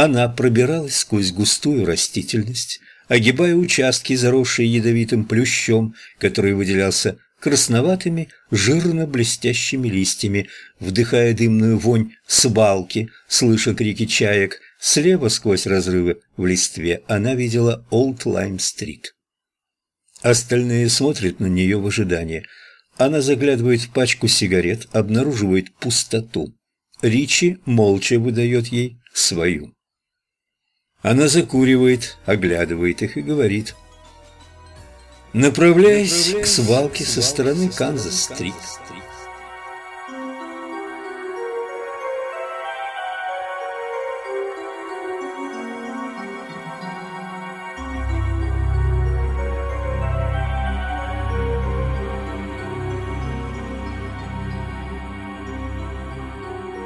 Она пробиралась сквозь густую растительность, огибая участки, заросшие ядовитым плющом, который выделялся красноватыми, жирно-блестящими листьями, вдыхая дымную вонь свалки, слыша крики чаек. Слева, сквозь разрывы в листве, она видела Олд Лайм-стрит. Остальные смотрят на нее в ожидании. Она заглядывает в пачку сигарет, обнаруживает пустоту. Ричи молча выдает ей свою. Она закуривает, оглядывает их и говорит – направляясь к свалке со стороны Канзас-стрит.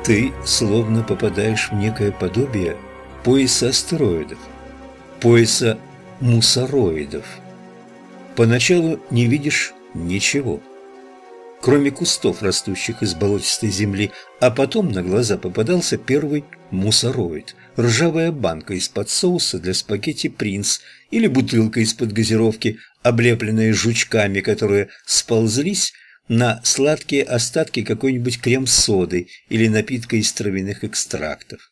Ты словно попадаешь в некое подобие пояса астероидов, пояса мусороидов – Поначалу не видишь ничего, кроме кустов, растущих из болотистой земли, а потом на глаза попадался первый мусороид, ржавая банка из-под соуса для спагетти «Принц» или бутылка из-под газировки, облепленная жучками, которые сползлись на сладкие остатки какой-нибудь крем-соды или напитка из травяных экстрактов.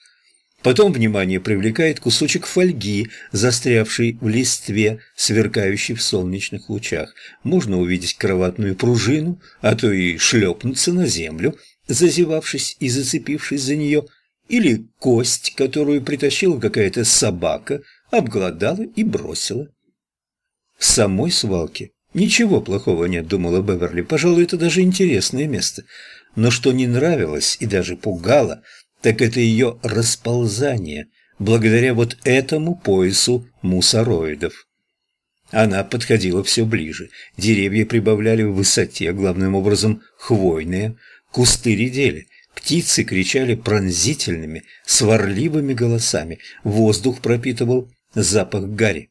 Потом внимание привлекает кусочек фольги, застрявший в листве, сверкающий в солнечных лучах. Можно увидеть кроватную пружину, а то и шлепнуться на землю, зазевавшись и зацепившись за нее, или кость, которую притащила какая-то собака, обглодала и бросила. В самой свалке ничего плохого нет, думала Беверли, пожалуй, это даже интересное место. Но что не нравилось и даже пугало – так это ее расползание благодаря вот этому поясу мусороидов. Она подходила все ближе, деревья прибавляли в высоте, главным образом хвойные, кусты редели, птицы кричали пронзительными, сварливыми голосами, воздух пропитывал запах гари.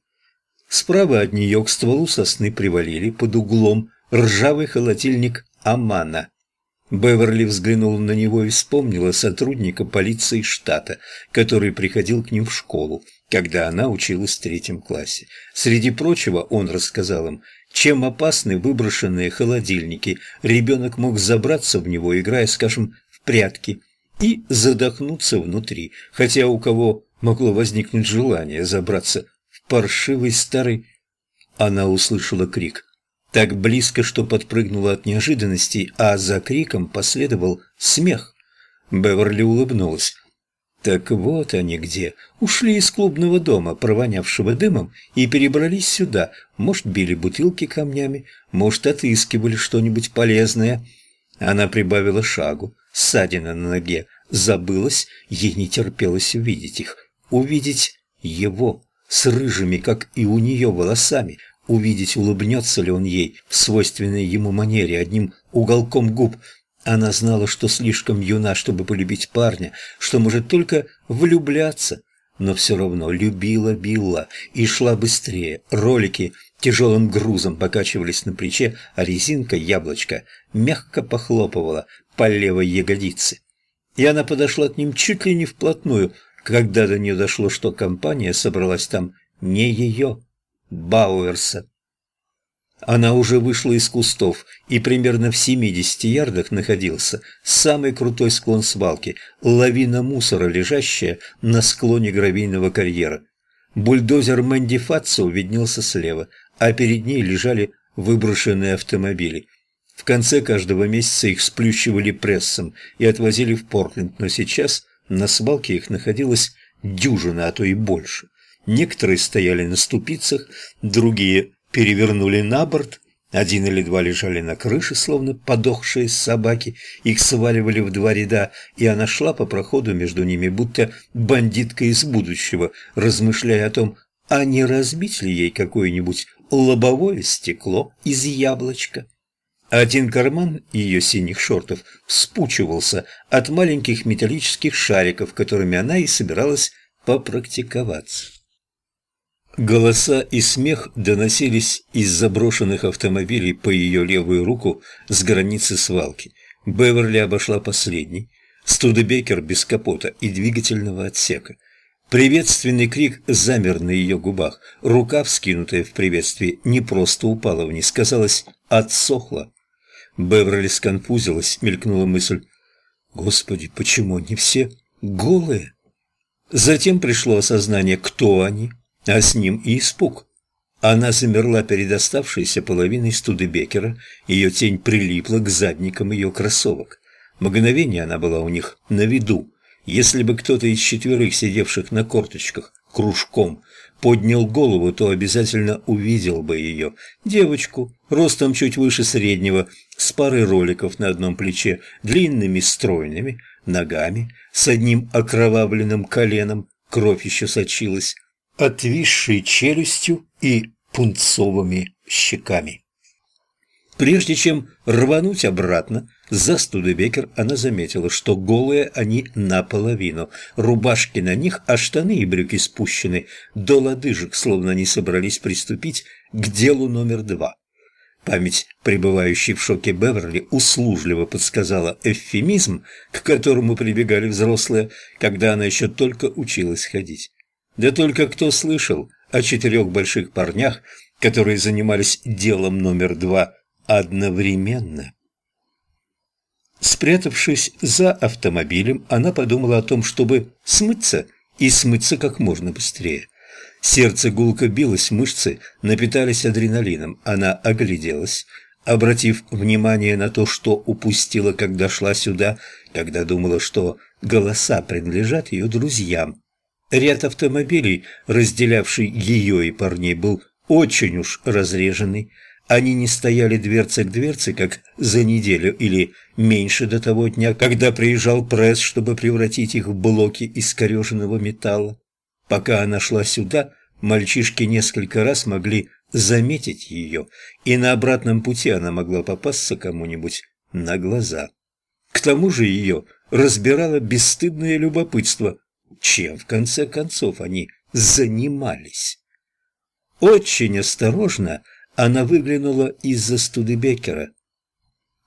Справа от нее к стволу сосны привалили под углом ржавый холодильник Амана. Беверли взглянула на него и вспомнила сотрудника полиции штата, который приходил к ним в школу, когда она училась в третьем классе. Среди прочего он рассказал им, чем опасны выброшенные холодильники. Ребенок мог забраться в него, играя, скажем, в прятки, и задохнуться внутри, хотя у кого могло возникнуть желание забраться в паршивый старый... Она услышала крик так близко, что подпрыгнула от неожиданности, а за криком последовал смех. Беверли улыбнулась. Так вот они где. Ушли из клубного дома, провонявшего дымом, и перебрались сюда. Может, били бутылки камнями, может, отыскивали что-нибудь полезное. Она прибавила шагу, ссадина на ноге. Забылась, ей не терпелось увидеть их. Увидеть его с рыжими, как и у нее, волосами, увидеть, улыбнется ли он ей в свойственной ему манере, одним уголком губ. Она знала, что слишком юна, чтобы полюбить парня, что может только влюбляться, но все равно любила Билла и шла быстрее. Ролики тяжелым грузом покачивались на плече, а резинка, яблочко, мягко похлопывала по левой ягодице. И она подошла к ним чуть ли не вплотную, когда до нее дошло, что компания собралась там не ее. Бауэрса. Она уже вышла из кустов, и примерно в 70 ярдах находился самый крутой склон свалки, лавина мусора, лежащая на склоне гравийного карьера. Бульдозер Мэнди Фатсо виднелся слева, а перед ней лежали выброшенные автомобили. В конце каждого месяца их сплющивали прессом и отвозили в Портленд, но сейчас на свалке их находилось дюжина, а то и больше. Некоторые стояли на ступицах, другие перевернули на борт, один или два лежали на крыше, словно подохшие собаки, их сваливали в два ряда, и она шла по проходу между ними, будто бандитка из будущего, размышляя о том, а не разбить ли ей какое-нибудь лобовое стекло из яблочка. Один карман ее синих шортов вспучивался от маленьких металлических шариков, которыми она и собиралась попрактиковаться. Голоса и смех доносились из заброшенных автомобилей по ее левую руку с границы свалки. Беверли обошла последний, Студебекер без капота и двигательного отсека. Приветственный крик замер на ее губах. Рука, вскинутая в приветствии, не просто упала вниз, казалось, отсохла. Беверли сконфузилась, мелькнула мысль. «Господи, почему они все голые?» Затем пришло осознание, кто они, а с ним и испуг. Она замерла перед оставшейся половиной Студебекера, ее тень прилипла к задникам ее кроссовок. Мгновение она была у них на виду, если бы кто-то из четверых, сидевших на корточках, кружком, поднял голову, то обязательно увидел бы ее. Девочку, ростом чуть выше среднего, с парой роликов на одном плече, длинными стройными ногами, с одним окровавленным коленом, кровь еще сочилась, отвисшей челюстью и пунцовыми щеками. Прежде чем рвануть обратно, за Студебекер она заметила, что голые они наполовину, рубашки на них, а штаны и брюки спущены до лодыжек, словно они собрались приступить к делу номер два. Память, пребывающей в шоке Беверли, услужливо подсказала эвфемизм, к которому прибегали взрослые, когда она еще только училась ходить. Да только кто слышал о четырех больших парнях, которые занимались делом номер два одновременно? Спрятавшись за автомобилем, она подумала о том, чтобы смыться и смыться как можно быстрее. Сердце гулко билось, мышцы напитались адреналином. Она огляделась, обратив внимание на то, что упустила, когда шла сюда, когда думала, что голоса принадлежат ее друзьям. Ряд автомобилей, разделявший ее и парней, был очень уж разреженный. Они не стояли дверца к дверце, как за неделю или меньше до того дня, когда приезжал пресс, чтобы превратить их в блоки искореженного металла. Пока она шла сюда, мальчишки несколько раз могли заметить ее, и на обратном пути она могла попасться кому-нибудь на глаза. К тому же ее разбирало бесстыдное любопытство, чем в конце концов они занимались. Очень осторожно она выглянула из-за Студебекера.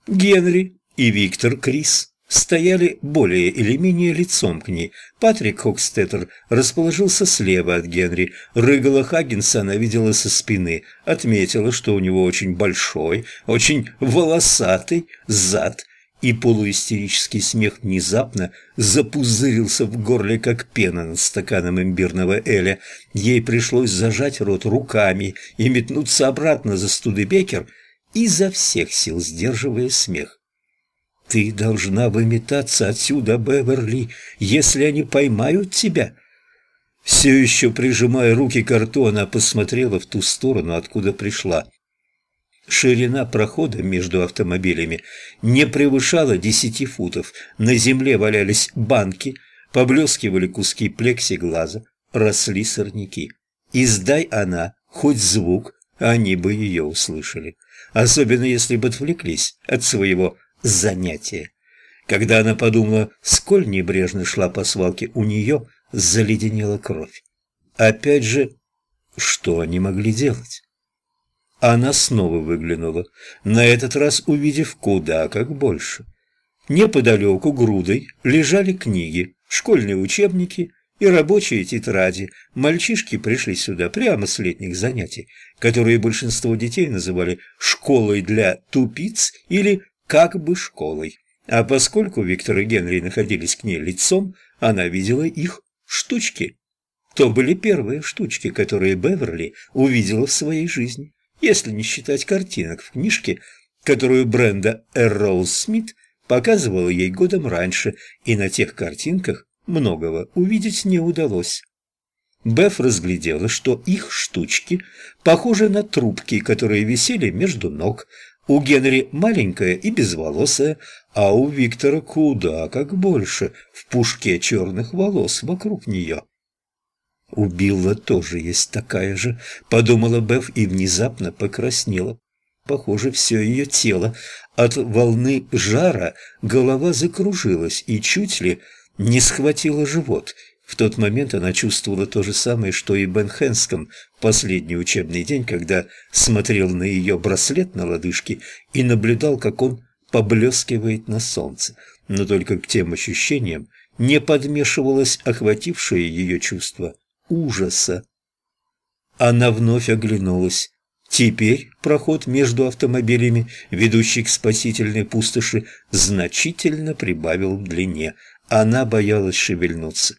Генри и Виктор Крис стояли более или менее лицом к ней. Патрик Хокстеттер расположился слева от Генри. Рыгала Хаггинса она видела со спины, отметила, что у него очень большой, очень волосатый зад и полуистерический смех внезапно запузырился в горле, как пена над стаканом имбирного эля. Ей пришлось зажать рот руками и метнуться обратно за Студебекер, изо всех сил сдерживая смех. «Ты должна выметаться отсюда, Беверли, если они поймают тебя!» Все еще прижимая руки к рту, она посмотрела в ту сторону, откуда пришла. Ширина прохода между автомобилями не превышала десяти футов. На земле валялись банки, поблескивали куски плексиглаза, росли сорняки. Издай она хоть звук, они бы ее услышали. Особенно если бы отвлеклись от своего занятия. Когда она подумала, сколь небрежно шла по свалке, у нее заледенела кровь. Опять же, что они могли делать? Она снова выглянула, на этот раз увидев куда как больше. Неподалеку грудой лежали книги, школьные учебники и рабочие тетради. Мальчишки пришли сюда прямо с летних занятий, которые большинство детей называли «школой для тупиц» или «как бы школой». А поскольку Виктор и Генри находились к ней лицом, она видела их штучки. То были первые штучки, которые Беверли увидела в своей жизни если не считать картинок в книжке, которую Бренда Эрроуз Смит показывала ей годом раньше, и на тех картинках многого увидеть не удалось. Беф разглядела, что их штучки похожи на трубки, которые висели между ног. У Генри маленькая и безволосая, а у Виктора куда как больше, в пушке черных волос вокруг нее. У Билла тоже есть такая же, подумала Беф и внезапно покраснела. Похоже, все ее тело. От волны жара голова закружилась и чуть ли не схватила живот. В тот момент она чувствовала то же самое, что и Бен Хэнском в последний учебный день, когда смотрел на ее браслет на лодыжке и наблюдал, как он поблескивает на солнце. Но только к тем ощущениям не подмешивалось охватившее ее чувство ужаса. Она вновь оглянулась. Теперь проход между автомобилями, ведущий к спасительной пустоши, значительно прибавил в длине. Она боялась шевельнуться.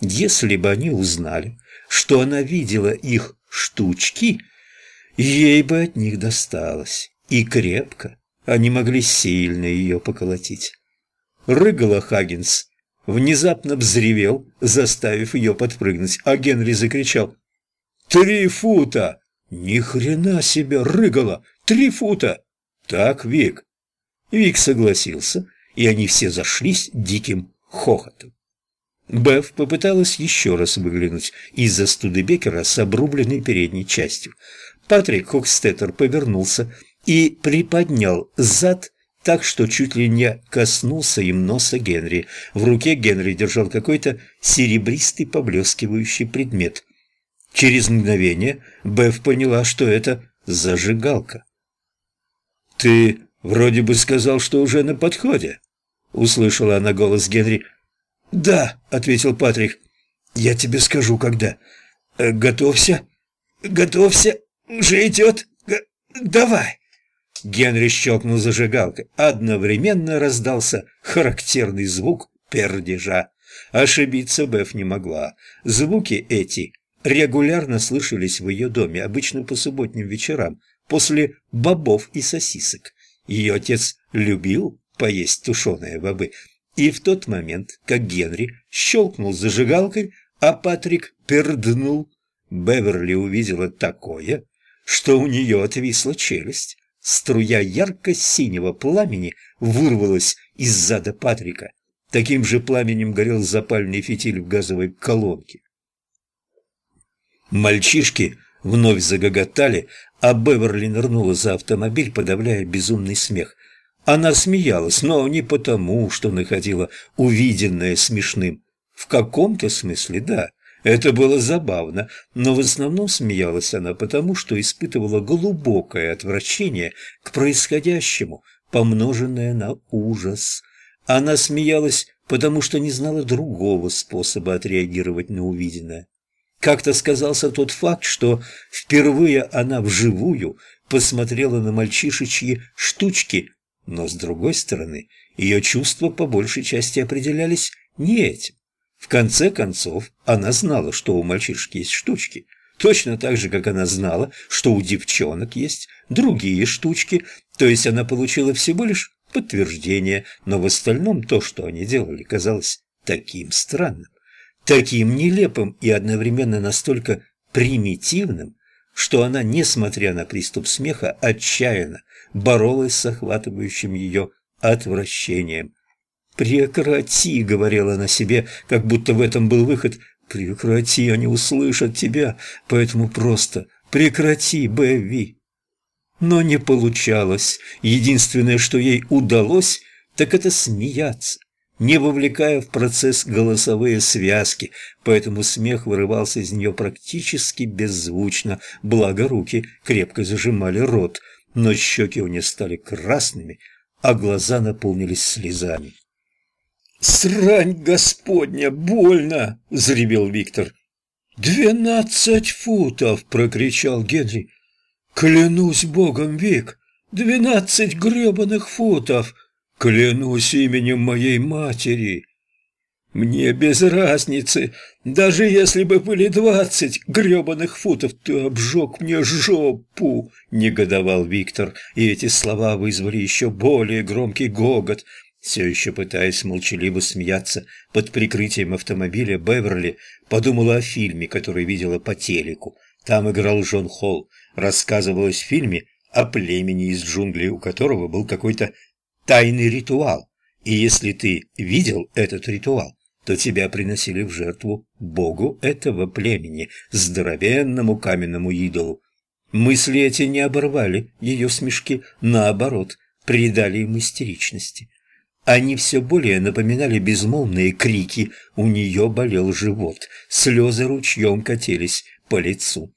Если бы они узнали, что она видела их штучки, ей бы от них досталось. И крепко. Они могли сильно ее поколотить. Рыгала Хаггинс внезапно взревел, заставив ее подпрыгнуть, а Генри закричал «Три фута!» «Ни хрена себе, рыгала! Три фута!» «Так, Вик!» Вик согласился, и они все зашлись диким хохотом. Беф попыталась еще раз выглянуть из-за Студебекера с обрубленной передней частью. Патрик Хокстеттер повернулся и приподнял зад так, что чуть ли не коснулся им носа Генри. В руке Генри держал какой-то серебристый поблескивающий предмет. Через мгновение Беф поняла, что это зажигалка. «Ты вроде бы сказал, что уже на подходе», — услышала она голос Генри. «Да», — ответил Патрик. «Я тебе скажу, когда. Э, готовься, готовься, уже идет. Г давай». Генри щелкнул зажигалкой. Одновременно раздался характерный звук пердежа. Ошибиться Беф не могла. Звуки эти регулярно слышались в ее доме, обычно по субботним вечерам, после бобов и сосисок. Ее отец любил поесть тушеные бобы, и в тот момент, как Генри щелкнул зажигалкой, а Патрик перднул, Беверли увидела такое, что у нее отвисла челюсть. Струя ярко-синего пламени вырвалась из зада Патрика. Таким же пламенем горел запальный фитиль в газовой колонке. Мальчишки вновь загоготали, а Беверли нырнула за автомобиль, подавляя безумный смех. Она смеялась, но не потому, что находила увиденное смешным. В каком-то смысле, да, это было забавно, но в основном смеялась она потому, что испытывала глубокое отвращение к происходящему, помноженное на ужас. Она смеялась, потому что не знала другого способа отреагировать на увиденное. Как-то сказался тот факт, что впервые она вживую посмотрела на мальчишечьи штучки, но, с другой стороны, ее чувства по большей части определялись не этим. В конце концов, она знала, что у мальчишки есть штучки, точно так же, как она знала, что у девчонок есть другие штучки, то есть она получила всего лишь подтверждение, но в остальном то, что они делали, казалось таким странным таким нелепым и одновременно настолько примитивным, что она, несмотря на приступ смеха, отчаянно боролась с охватывающим ее отвращением. «Прекрати!» — говорила она себе, как будто в этом был выход. «Прекрати, они услышат тебя, поэтому просто прекрати, Бэви!» Но не получалось. Единственное, что ей удалось, так это смеяться не вовлекая в процесс голосовые связки, поэтому смех вырывался из нее практически беззвучно, благо руки крепко зажимали рот, но щеки у нее стали красными, а глаза наполнились слезами. «Срань господня, больно!» — заревел Виктор. «Двенадцать футов!» — прокричал Генри. «Клянусь богом, Вик, двенадцать гребаных футов!» Клянусь именем моей матери. Мне без разницы, даже если бы были двадцать гребаных футов, ты обжег мне жопу, негодовал Виктор, и эти слова вызвали еще более громкий гогот. Все еще пытаясь молчаливо смеяться под прикрытием автомобиля, Беверли подумала о фильме, который видела по телеку. Там играл Джон Холл. Рассказывалось в фильме о племени из джунглей, у которого был какой-то тайный ритуал, и если ты видел этот ритуал, то тебя приносили в жертву богу этого племени, здоровенному каменному идолу. Мысли эти не оборвали ее смешки, наоборот, придали им истеричности. Они все более напоминали безмолвные крики, у нее болел живот, слезы ручьем катились по лицу.